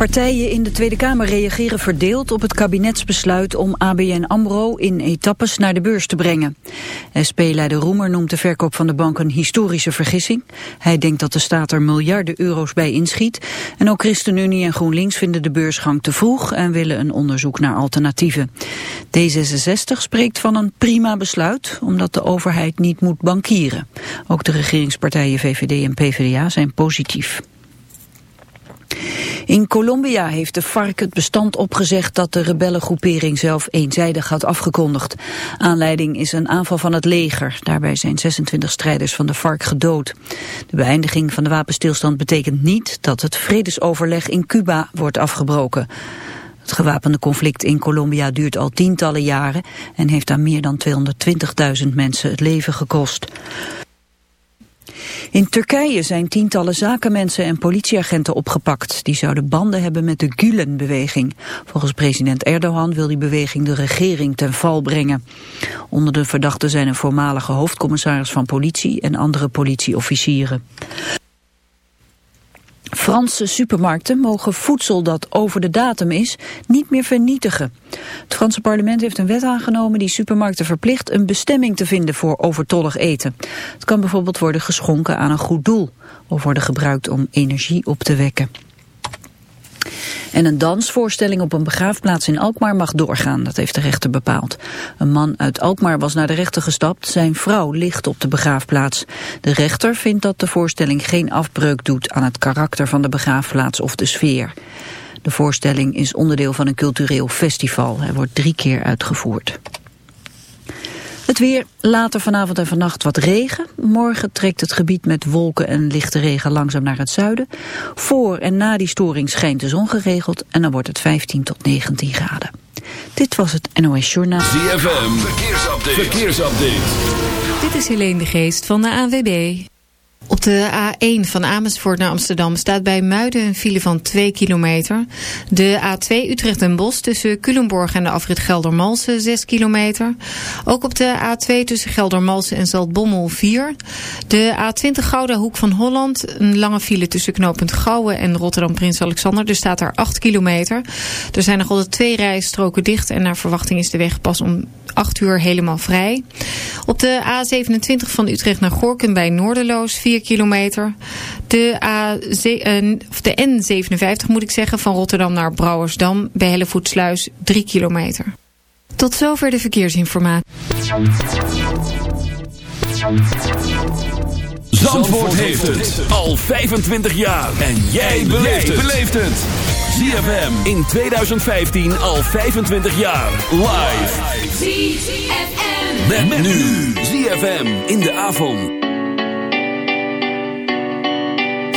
Partijen in de Tweede Kamer reageren verdeeld op het kabinetsbesluit om ABN AMRO in etappes naar de beurs te brengen. SP-leider Roemer noemt de verkoop van de bank een historische vergissing. Hij denkt dat de staat er miljarden euro's bij inschiet. En ook ChristenUnie en GroenLinks vinden de beursgang te vroeg en willen een onderzoek naar alternatieven. D66 spreekt van een prima besluit, omdat de overheid niet moet bankieren. Ook de regeringspartijen VVD en PvdA zijn positief. In Colombia heeft de FARC het bestand opgezegd dat de rebellengroepering zelf eenzijdig had afgekondigd. Aanleiding is een aanval van het leger. Daarbij zijn 26 strijders van de FARC gedood. De beëindiging van de wapenstilstand betekent niet dat het vredesoverleg in Cuba wordt afgebroken. Het gewapende conflict in Colombia duurt al tientallen jaren en heeft aan meer dan 220.000 mensen het leven gekost. In Turkije zijn tientallen zakenmensen en politieagenten opgepakt. Die zouden banden hebben met de Gulen-beweging. Volgens president Erdogan wil die beweging de regering ten val brengen. Onder de verdachten zijn een voormalige hoofdcommissaris van politie en andere politieofficieren. Franse supermarkten mogen voedsel dat over de datum is niet meer vernietigen. Het Franse parlement heeft een wet aangenomen die supermarkten verplicht een bestemming te vinden voor overtollig eten. Het kan bijvoorbeeld worden geschonken aan een goed doel of worden gebruikt om energie op te wekken. En een dansvoorstelling op een begraafplaats in Alkmaar mag doorgaan, dat heeft de rechter bepaald. Een man uit Alkmaar was naar de rechter gestapt, zijn vrouw ligt op de begraafplaats. De rechter vindt dat de voorstelling geen afbreuk doet aan het karakter van de begraafplaats of de sfeer. De voorstelling is onderdeel van een cultureel festival. Hij wordt drie keer uitgevoerd. Het weer, later vanavond en vannacht wat regen. Morgen trekt het gebied met wolken en lichte regen langzaam naar het zuiden. Voor en na die storing schijnt de zon geregeld en dan wordt het 15 tot 19 graden. Dit was het NOS Journaal. ZFM, verkeersupdate. verkeersupdate. Dit is Helene de Geest van de ANWB. Op de A1 van Amersfoort naar Amsterdam staat bij Muiden een file van 2 kilometer. De A2 Utrecht en Bos tussen Culemborg en de afrit Geldermalsen 6 kilometer. Ook op de A2 tussen Geldermalsen en Zaltbommel 4. De A20 Gouda Hoek van Holland. Een lange file tussen knooppunt Gouwen en Rotterdam Prins Alexander. Er staat daar 8 kilometer. Er zijn nog altijd twee rijstroken dicht en naar verwachting is de weg pas om 8 uur helemaal vrij. Op de A27 van Utrecht naar Gorkum bij Noorderloos 4 kilometer. De, A, of de N57 moet ik zeggen van Rotterdam naar Brouwersdam bij Hellevoetsluis 3 kilometer. Tot zover de verkeersinformatie. Zandvoort heeft het al 25 jaar. En jij beleeft het. ZFM in 2015 al 25 jaar. Live. ZFM. Met, nu. ZFM in de avond.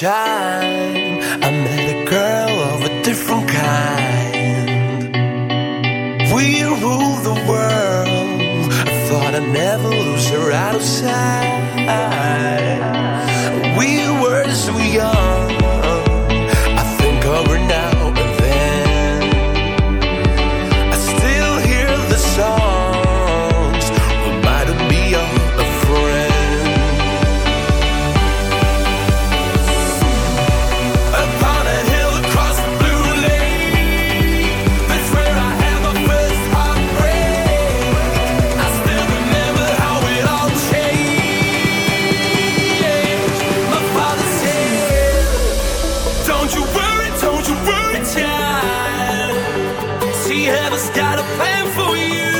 child. Heaven's got a plan for you.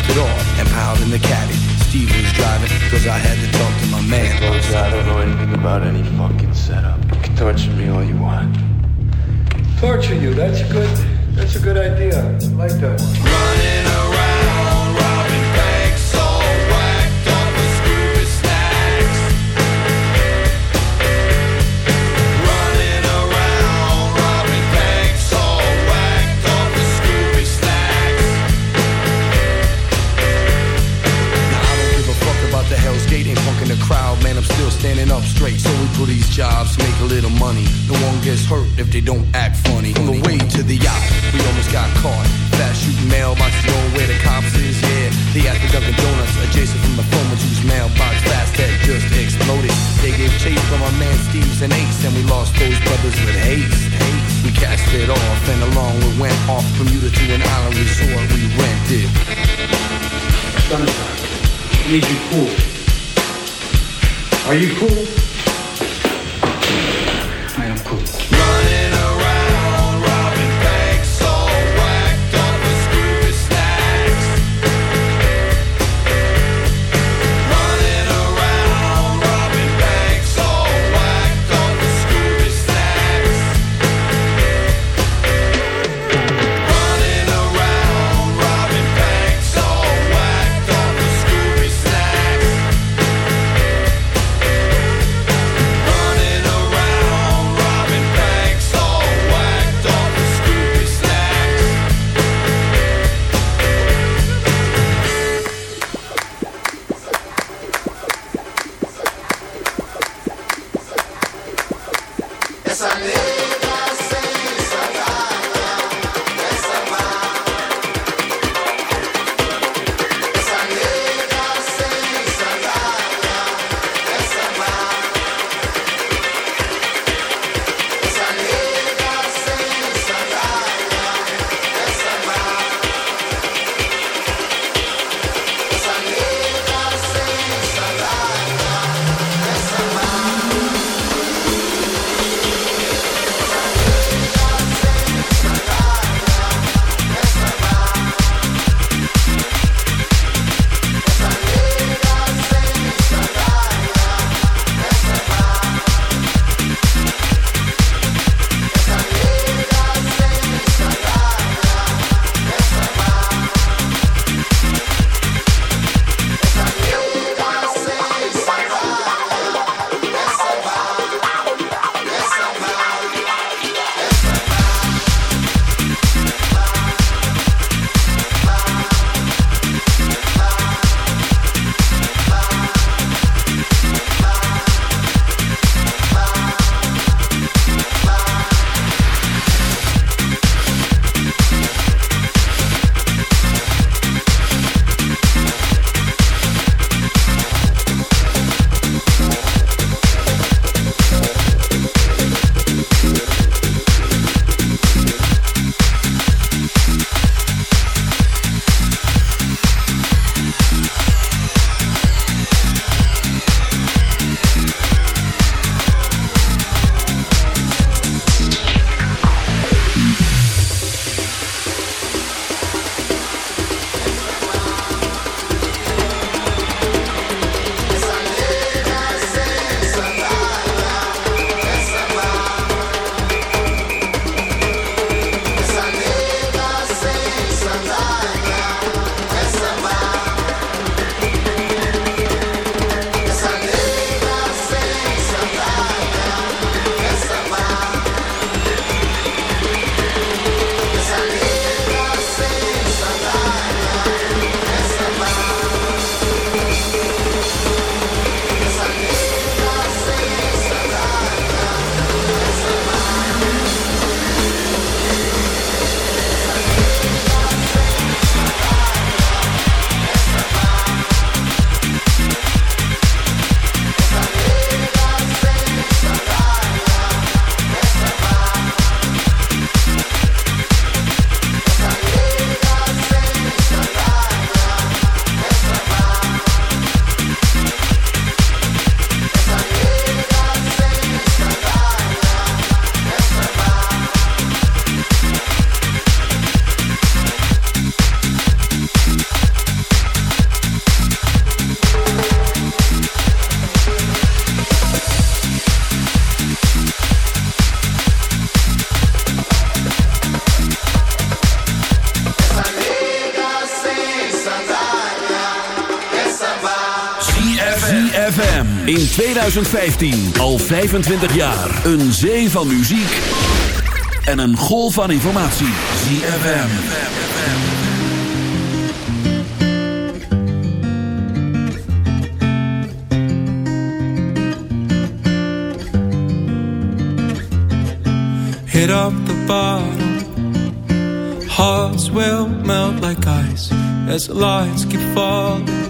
dropped it off and piled in the caddy. Steve was driving, cause I had to talk to my man. Hey, I don't know anything about any fucking setup. You can torture me all you want. Torture you, that's good. That's a good idea. I like that one. Running around. crowd, man, I'm still standing up straight. So we do these jobs, make a little money. No one gets hurt if they don't act funny. On the way to the yacht, we almost got caught. Fast shooting mailboxes, knowing where the cops is, yeah. They had the Dunkin' Donuts, adjacent from the former juice mailbox. Fast that just exploded. They gave chase from our man Steve's and Ace, and we lost those brothers with haste. haste. We cast it off, and along we went off from Utah to an island resort we rented. Sunshine, I need you cool. Are you cool? Sunday. 2015 al 25 jaar. Een zee van muziek en een golf van informatie. ZFM. Hit up the bottom. Hearts will melt like ice as the lights keep falling.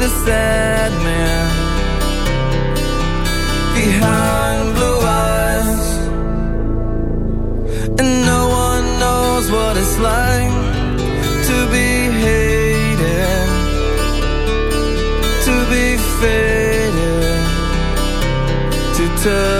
The sad man. Behind blue eyes, and no one knows what it's like to be hated, to be faded, to telling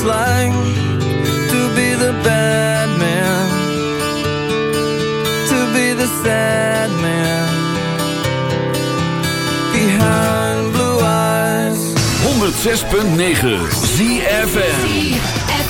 it's like to be the bad man, to be the sad man. Behind blue eyes. 106.9 ZFN.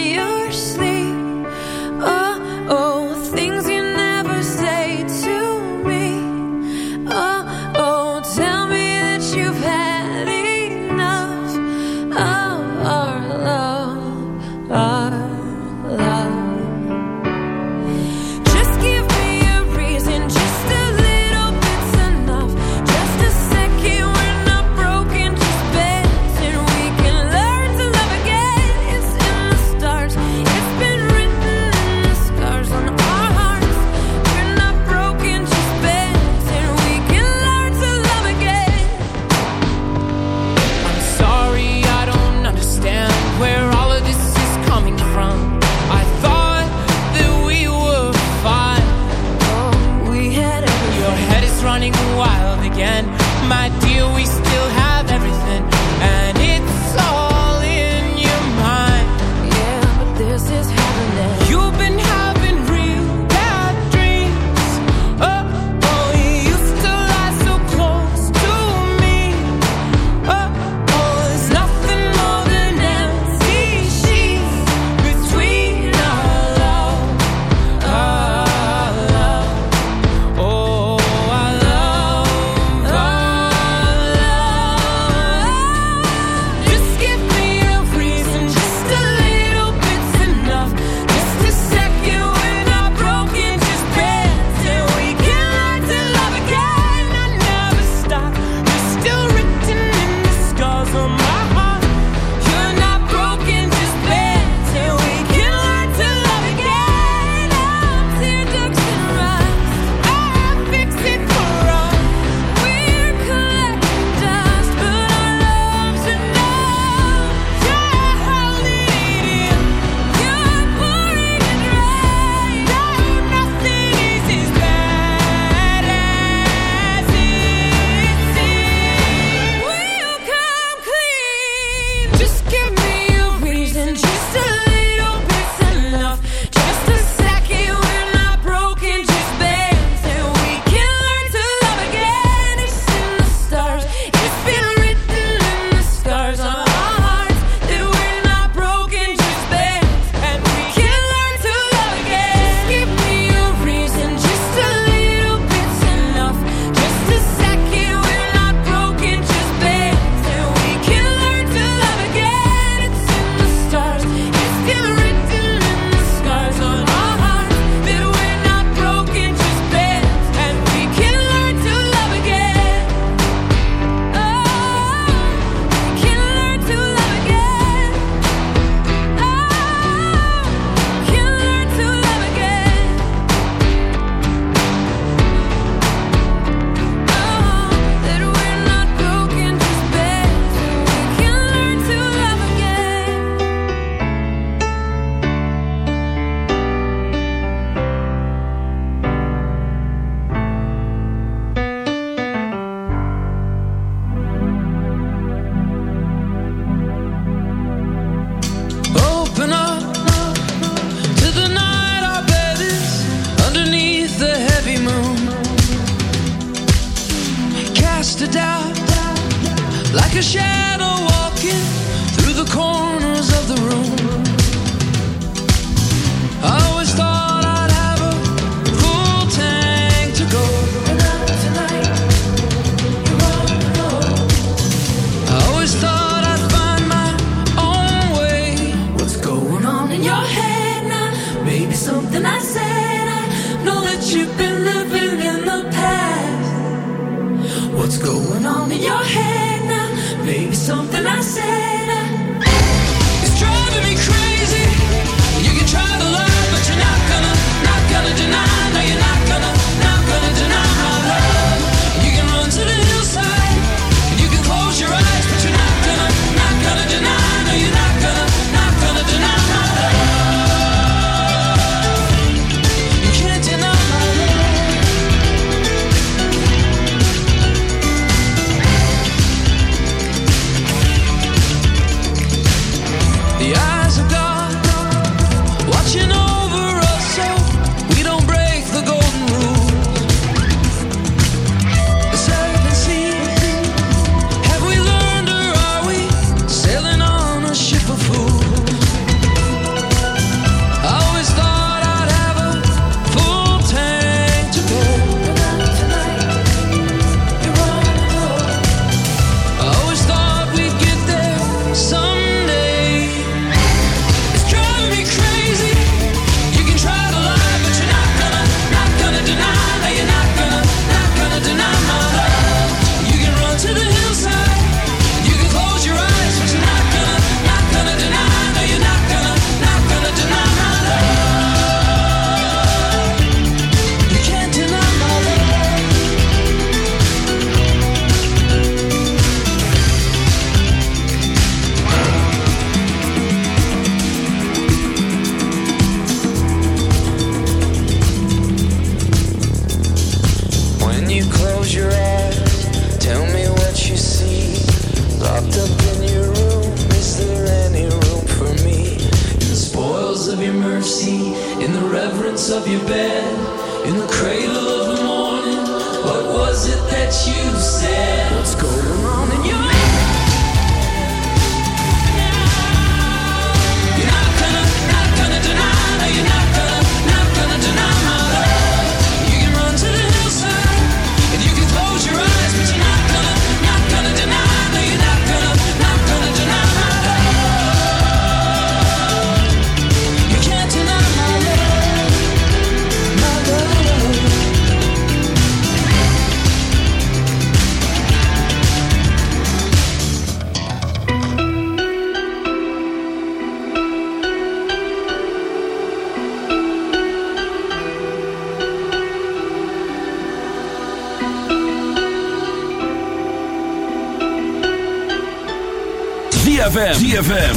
ZFM. ZFM.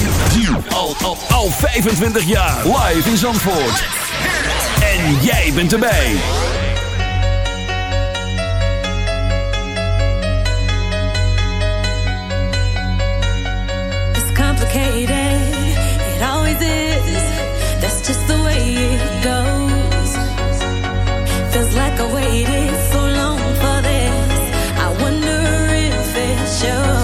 Al, al, al 25 jaar. Live in Zandvoort. En jij bent erbij. It's complicated. It always is. That's just the way it goes. Feels like I waited so long for this. I wonder if it shows.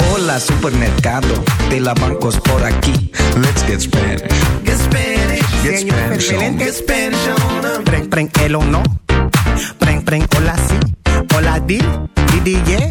Hola supermercado de la bancos por aquí. Let's get Spanish. Get Spanish. Get Spanish on. Get Spanish on. Preng, preng, el o no. Preng, preng, hola sí. Hola di, di, di, yeah.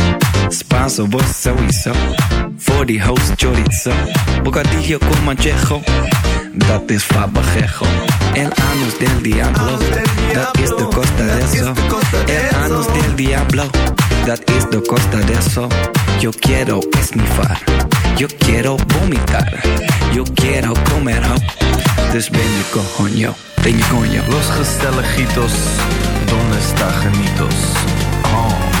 Spanso, vos sowieso. Voor die host chorizo. Bocadillo con manchejo. Dat is fabajejo. El anus del diablo. Dat is de costa de eso. El anus del diablo. Dat is de costa de eso. Yo quiero esnifar. Yo quiero vomitar. Yo quiero comer ho. Dus ben je coño. Ben je. Los gezelligitos, donde está genitos? Oh.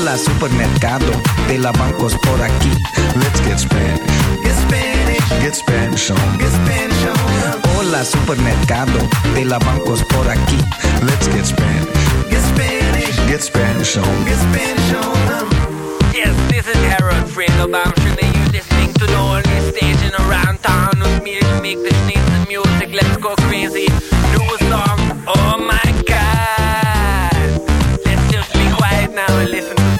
Hola, supermercado. De la bancos por aquí. Let's get Spanish. Get Spanish. Get Spanish on. Get Spanish on. Hola, supermercado. De la bancos por aquí. Let's get Spanish. Get Spanish. Get Spanish on. Get Spanish on. Yes, this is Harold Fredo. I'm sure that you're listening to the only station around town with me to make the sneeze music. Let's go crazy. Do a song. Oh my listen to